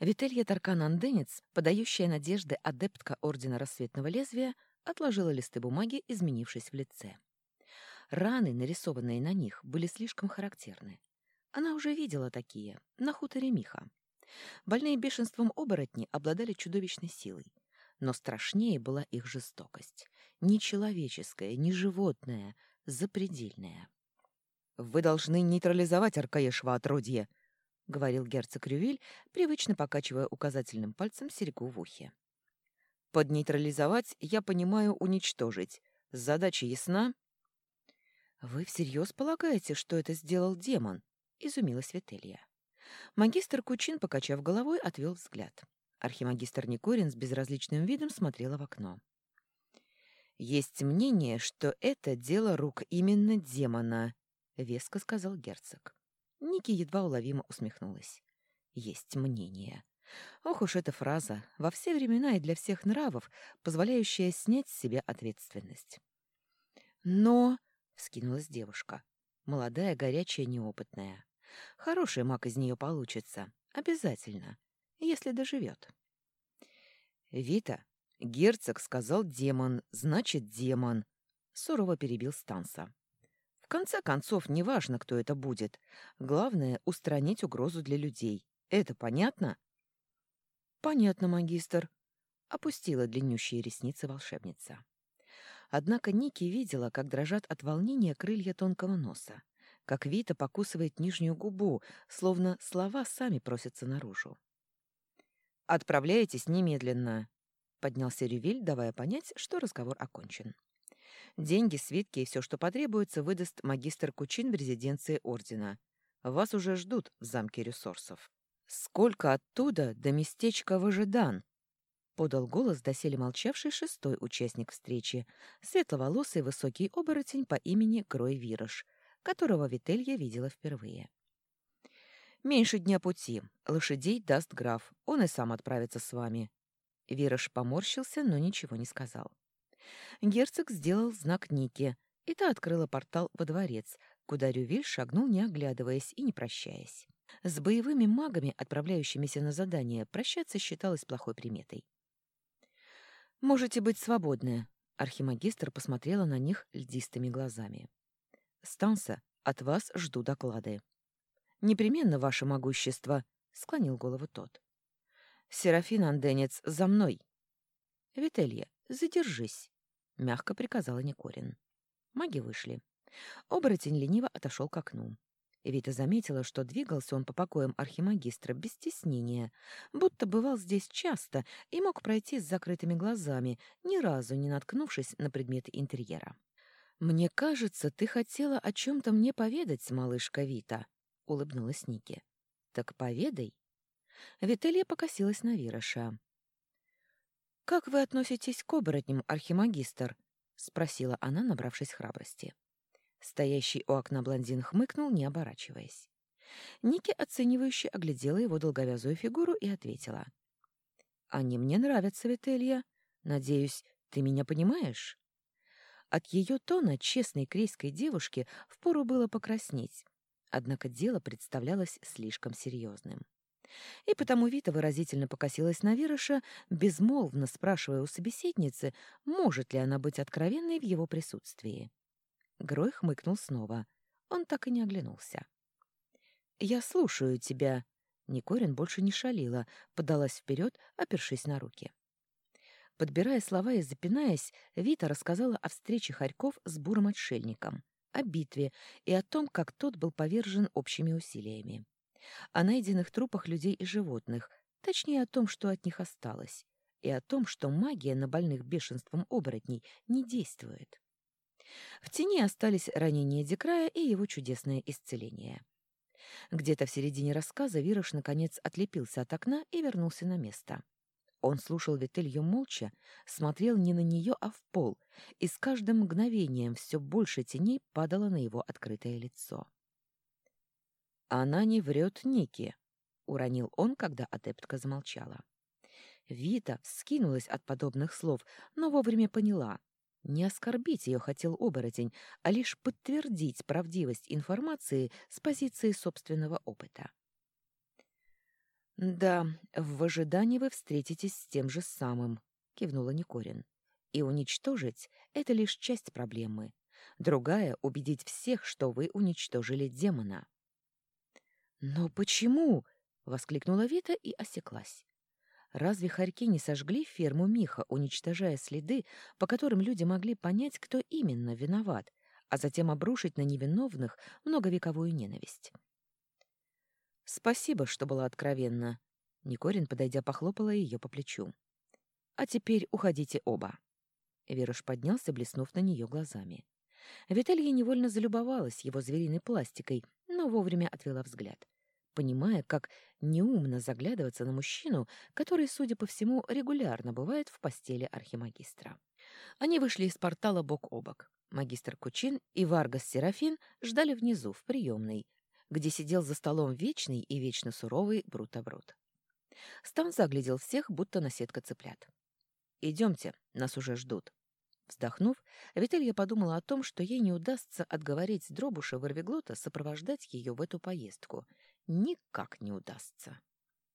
Вителья Таркан-Анденец, подающая надежды адептка Ордена Рассветного Лезвия, отложила листы бумаги, изменившись в лице. Раны, нарисованные на них, были слишком характерны. Она уже видела такие, на хуторе Миха. Больные бешенством оборотни обладали чудовищной силой, но страшнее была их жестокость. Не человеческая, не животная, запредельная. «Вы должны нейтрализовать Аркаешва отродье», — говорил герцог Рювиль, привычно покачивая указательным пальцем серьгу в ухе. «Под нейтрализовать я понимаю уничтожить. Задача ясна?» «Вы всерьез полагаете, что это сделал демон?» — изумилась Вителья. Магистр Кучин, покачав головой, отвел взгляд. Архимагистр Никорин с безразличным видом смотрела в окно. «Есть мнение, что это дело рук именно демона», — веско сказал герцог. Ники едва уловимо усмехнулась. «Есть мнение». Ох уж эта фраза, во все времена и для всех нравов, позволяющая снять с себя ответственность. «Но...» — вскинулась девушка. Молодая, горячая, неопытная. Хороший маг из нее получится. Обязательно. Если доживет. «Вита, герцог сказал демон, значит демон», — сурово перебил Станса. «В конце концов, неважно, кто это будет. Главное — устранить угрозу для людей. Это понятно?» «Понятно, магистр», — опустила длиннющие ресницы волшебница. Однако Ники видела, как дрожат от волнения крылья тонкого носа как Вита покусывает нижнюю губу, словно слова сами просятся наружу. «Отправляйтесь немедленно», — поднялся Рювиль, давая понять, что разговор окончен. «Деньги, свитки и все, что потребуется, выдаст магистр Кучин в резиденции Ордена. Вас уже ждут в замке ресурсов. Сколько оттуда до местечка Выжидан?» — подал голос доселе молчавший шестой участник встречи, светловолосый высокий оборотень по имени Крой Вирош, которого Вителья видела впервые. «Меньше дня пути. Лошадей даст граф. Он и сам отправится с вами». Вирош поморщился, но ничего не сказал. Герцог сделал знак Нике, и та открыла портал во дворец, куда Рювиль шагнул, не оглядываясь и не прощаясь. С боевыми магами, отправляющимися на задание, прощаться считалось плохой приметой. «Можете быть свободны», — архимагистр посмотрела на них льдистыми глазами. Станса, от вас жду доклады. Непременно ваше могущество, склонил голову тот. Серафин Анденец, за мной. Вителья, задержись, мягко приказала Никорин. Маги вышли. Оборотень лениво отошел к окну. Вита заметила, что двигался он по покоям архимагистра без стеснения, будто бывал здесь часто и мог пройти с закрытыми глазами, ни разу не наткнувшись на предметы интерьера. «Мне кажется, ты хотела о чем-то мне поведать, малышка Вита», — улыбнулась Ники. «Так поведай». Вителья покосилась на Вироша. «Как вы относитесь к оборотням, архимагистр?» — спросила она, набравшись храбрости. Стоящий у окна блондин хмыкнул, не оборачиваясь. Ники оценивающе оглядела его долговязую фигуру и ответила. «Они мне нравятся, Вителья. Надеюсь, ты меня понимаешь?» От ее тона честной крейской девушки впору было покраснеть. Однако дело представлялось слишком серьезным. И потому Вита выразительно покосилась на Вироша, безмолвно спрашивая у собеседницы, может ли она быть откровенной в его присутствии. Грой хмыкнул снова. Он так и не оглянулся. «Я слушаю тебя». Никорин больше не шалила, подалась вперед, опершись на руки. Подбирая слова и запинаясь, Вита рассказала о встрече Харьков с бурым отшельником, о битве и о том, как тот был повержен общими усилиями. О найденных трупах людей и животных, точнее о том, что от них осталось, и о том, что магия на больных бешенством оборотней не действует. В тени остались ранения Декрая и его чудесное исцеление. Где-то в середине рассказа Вирош наконец отлепился от окна и вернулся на место. Он слушал Вителью молча, смотрел не на нее, а в пол, и с каждым мгновением все больше теней падало на его открытое лицо. «Она не врет Ники», — уронил он, когда адептка замолчала. Вита вскинулась от подобных слов, но вовремя поняла. Не оскорбить ее хотел оборотень, а лишь подтвердить правдивость информации с позиции собственного опыта. «Да, в ожидании вы встретитесь с тем же самым», — кивнула Никорин. «И уничтожить — это лишь часть проблемы. Другая — убедить всех, что вы уничтожили демона». «Но почему?» — воскликнула Вита и осеклась. Разве хорьки не сожгли ферму Миха, уничтожая следы, по которым люди могли понять, кто именно виноват, а затем обрушить на невиновных многовековую ненависть? «Спасибо, что была откровенна», — Никорин, подойдя, похлопала ее по плечу. «А теперь уходите оба». Веруш поднялся, блеснув на нее глазами. Виталья невольно залюбовалась его звериной пластикой, но вовремя отвела взгляд понимая, как неумно заглядываться на мужчину, который, судя по всему, регулярно бывает в постели архимагистра. Они вышли из портала бок о бок. Магистр Кучин и Варгас Серафин ждали внизу, в приемной, где сидел за столом вечный и вечно суровый Брутобрут. Стан заглядел всех, будто на сетка цыплят. «Идемте, нас уже ждут». Вздохнув, Вителья подумала о том, что ей не удастся отговорить Дробуша Ворвиглота сопровождать ее в эту поездку, никак не удастся.